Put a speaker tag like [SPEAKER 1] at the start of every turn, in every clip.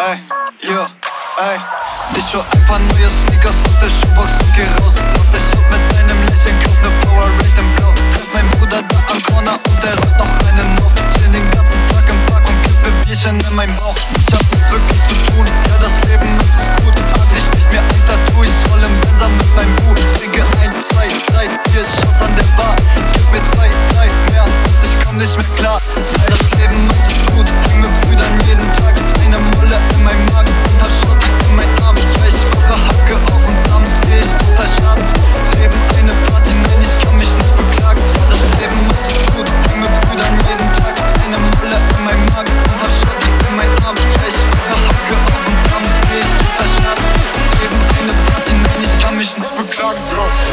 [SPEAKER 1] ey, yeah, ey. Ich ein paar neue Sneakers aus der Schuhbox und geh raus. Lauf Ich hab mit deinem Lächeln, kauf ne Powerade im Blau. Treff mein Bruder da am Corner und er raucht noch einen auf. Chill den ganzen Tag im Park und kippe Bierchen in meinen Bauch. Ciao. drunk.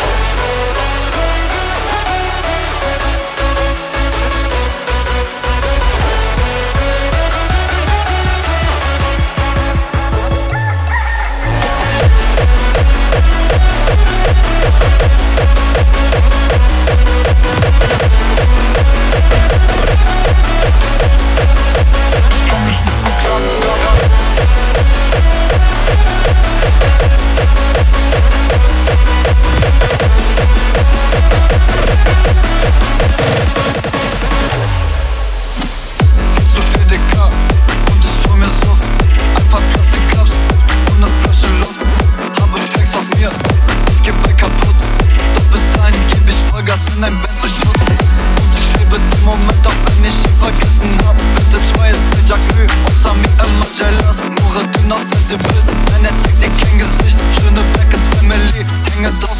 [SPEAKER 1] a dos